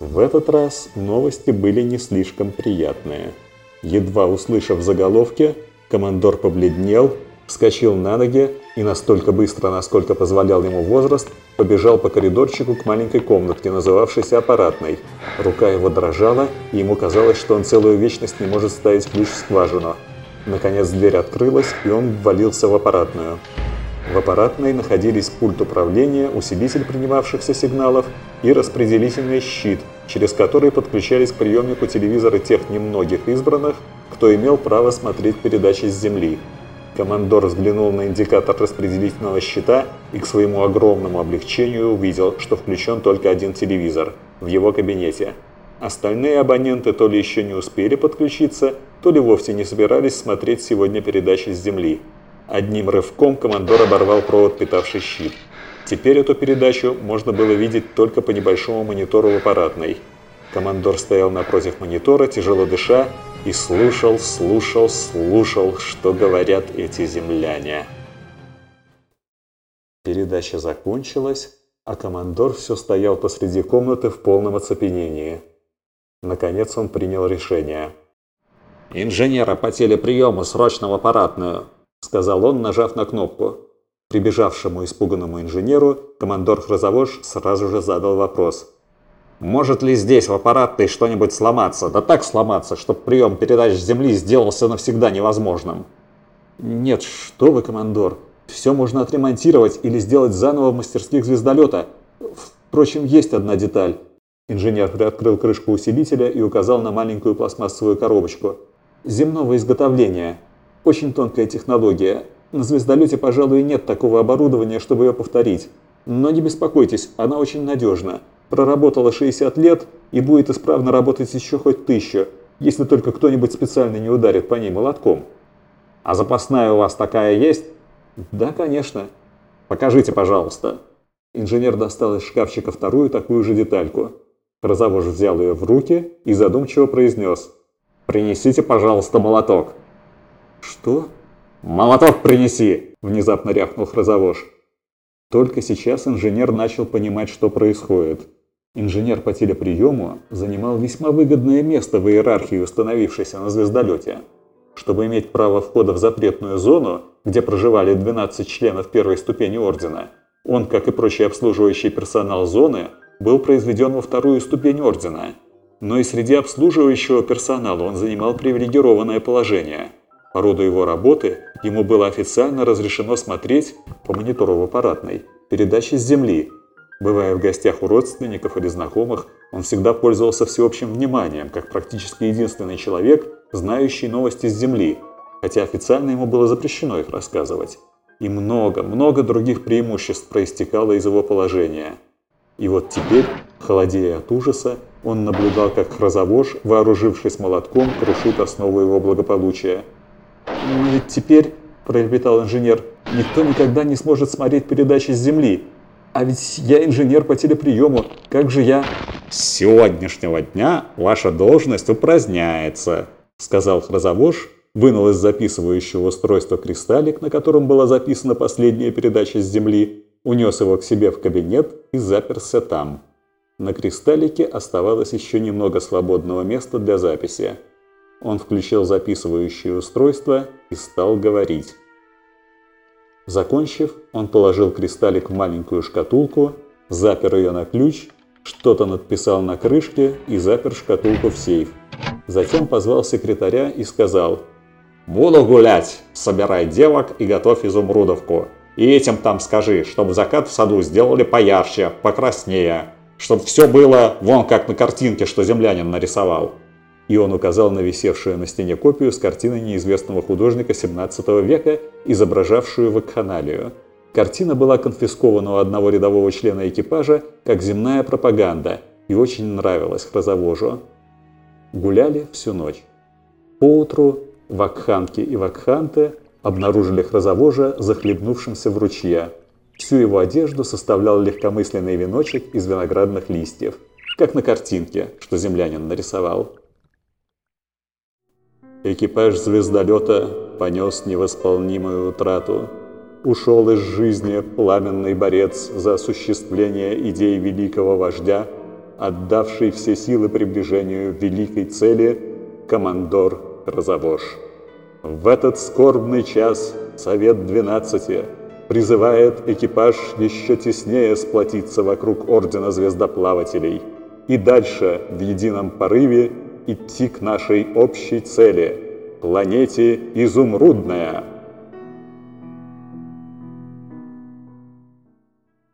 В этот раз новости были не слишком приятные. Едва услышав заголовки, командор побледнел, вскочил на ноги и настолько быстро, насколько позволял ему возраст, побежал по коридорчику к маленькой комнатке, называвшейся аппаратной. Рука его дрожала, и ему казалось, что он целую вечность не может ставить ключ в скважину. Наконец дверь открылась, и он ввалился в аппаратную. В аппаратной находились пульт управления, усилитель принимавшихся сигналов и распределительный щит, через который подключались к приемнику телевизора тех немногих избранных, кто имел право смотреть передачи с Земли. Командор взглянул на индикатор распределительного щита и к своему огромному облегчению увидел, что включен только один телевизор в его кабинете. Остальные абоненты то ли еще не успели подключиться, то ли вовсе не собирались смотреть сегодня передачи с Земли. Одним рывком командор оборвал провод, питавший щит. Теперь эту передачу можно было видеть только по небольшому монитору в аппаратной. Командор стоял напротив монитора, тяжело дыша, и слушал, слушал, слушал, что говорят эти земляне. Передача закончилась, а командор все стоял посреди комнаты в полном оцепенении. Наконец он принял решение. «Инженера по телеприему срочно в аппаратную!» – сказал он, нажав на кнопку. Прибежавшему испуганному инженеру командор Хрозовож сразу же задал вопрос. «Может ли здесь в аппаратной что-нибудь сломаться? Да так сломаться, чтобы прием передач с Земли сделался навсегда невозможным!» «Нет, что вы, командор! Все можно отремонтировать или сделать заново в мастерских звездолета. Впрочем, есть одна деталь». Инженер приоткрыл крышку усилителя и указал на маленькую пластмассовую коробочку. «Земного изготовления. Очень тонкая технология. На звездолете, пожалуй, нет такого оборудования, чтобы ее повторить. Но не беспокойтесь, она очень надежна. Проработала 60 лет и будет исправно работать еще хоть тысячу, если только кто-нибудь специально не ударит по ней молотком. А запасная у вас такая есть? Да, конечно. Покажите, пожалуйста. Инженер достал из шкафчика вторую такую же детальку. Разовож взял ее в руки и задумчиво произнес. «Принесите, пожалуйста, молоток». «Что?» «Молоток принеси!» – внезапно рявкнул Хрозовож. Только сейчас инженер начал понимать, что происходит. Инженер по телеприему занимал весьма выгодное место в иерархии, установившейся на звездолете. Чтобы иметь право входа в запретную зону, где проживали 12 членов первой ступени Ордена, он, как и прочий обслуживающий персонал зоны, был произведен во вторую ступень Ордена. Но и среди обслуживающего персонала он занимал привилегированное положение – по роду его работы ему было официально разрешено смотреть по монитору в аппаратной передачи с Земли. Бывая в гостях у родственников или знакомых, он всегда пользовался всеобщим вниманием, как практически единственный человек, знающий новости с Земли, хотя официально ему было запрещено их рассказывать. И много, много других преимуществ проистекало из его положения. И вот теперь, холодея от ужаса, он наблюдал, как Хрозовож, вооружившись молотком, крушит основу его благополучия – «Но ведь теперь, — пролепетал инженер, — никто никогда не сможет смотреть передачи с Земли. А ведь я инженер по телеприему, как же я...» «С сегодняшнего дня ваша должность упраздняется», — сказал Хрозовож, вынул из записывающего устройства кристаллик, на котором была записана последняя передача с Земли, унес его к себе в кабинет и заперся там. На кристаллике оставалось еще немного свободного места для записи. Он включил записывающее устройство и стал говорить. Закончив, он положил кристаллик в маленькую шкатулку, запер ее на ключ, что-то надписал на крышке и запер шкатулку в сейф. Затем позвал секретаря и сказал «Буду гулять, собирай девок и готовь изумрудовку. И этим там скажи, чтобы закат в саду сделали поярче, покраснее, чтобы все было вон как на картинке, что землянин нарисовал» и он указал на висевшую на стене копию с картины неизвестного художника 17 века, изображавшую вакханалию. Картина была конфискована у одного рядового члена экипажа как земная пропаганда и очень нравилась Хрозовожу. Гуляли всю ночь. Поутру вакханки и вакханты обнаружили Хрозовожа захлебнувшимся в ручье. Всю его одежду составлял легкомысленный веночек из виноградных листьев, как на картинке, что землянин нарисовал. Экипаж звездолета понес невосполнимую утрату. Ушел из жизни пламенный борец за осуществление идей великого вождя, отдавший все силы приближению великой цели, командор Розовош. В этот скорбный час Совет 12 призывает экипаж еще теснее сплотиться вокруг Ордена Звездоплавателей и дальше в едином порыве идти к нашей общей цели – планете Изумрудная –